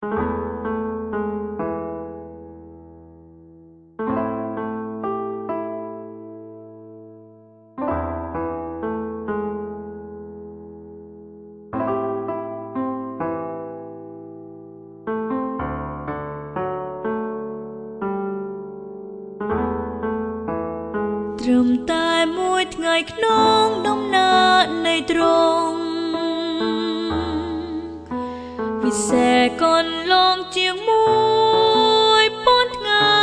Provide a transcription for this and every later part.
ត្រឹមតែមួយថ្ងៃក្នុងដំណើរនៃទ្រង់ វិសេកនលងជាងមួយប៉ុនថ្ងៃ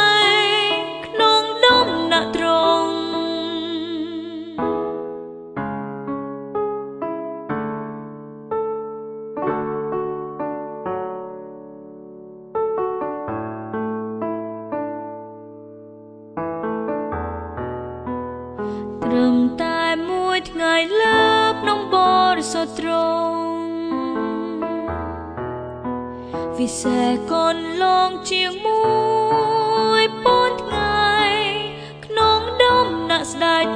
ក្នុងដំណាក់ទ្រង់ត្រឹមតែមួយថ្ងៃលើក្នុងបរិសុទ្ធទ្រង់ វិសេកនលងជាងមួយប៉ុនថ្ងៃក្នុងដំណាក់ស្ដេច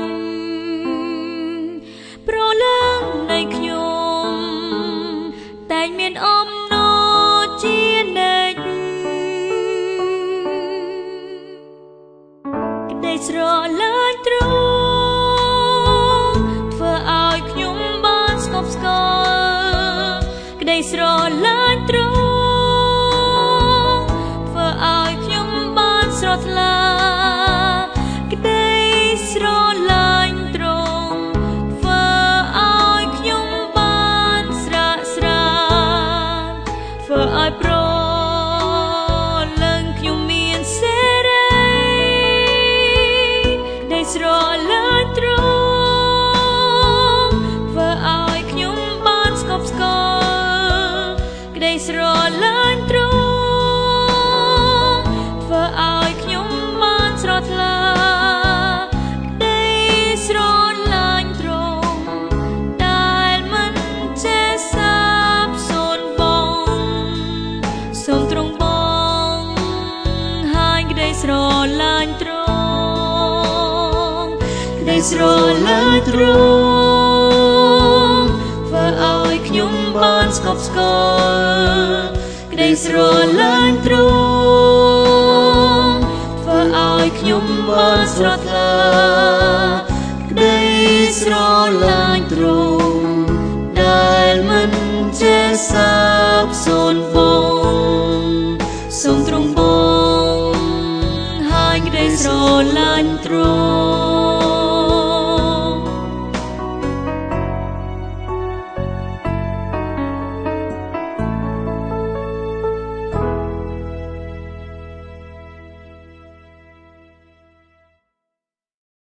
ប្រលើងនៃខ្ញុំតែងមានអំណរជានិច្ចក្តីស្រឡាញ់ទ្រង់ធ្វើឲ្យខ្ញុំបានស្កប់ស្កល់ក្តីស្រឡាញ់ទ្រង់ ស្រស់ថ្លាក្តីស្រឡាញ់ទ្រង់ធ្វើឲ្យខ្ញុំបានស្រាកស្រានធ្វើឲ្យប្រលឹងខ្ញុំមានសេរីដែលស្រ ស្រឡាញ់ទ្រង់ធ្វើឲ្យខ្ញុំបានស្កប់ស្កល់ក្តីស្រឡាញ់ទ្រង់ធ្វើឲ្យខ្ញុំបានស្រស់ថ្លាក្តីស្រឡាញ់ទ្រង់ដែលមិនចេះសាបសូន្យបងសូមទ្រង់បងហាញក្តីស្រឡាញ់ទ្រង់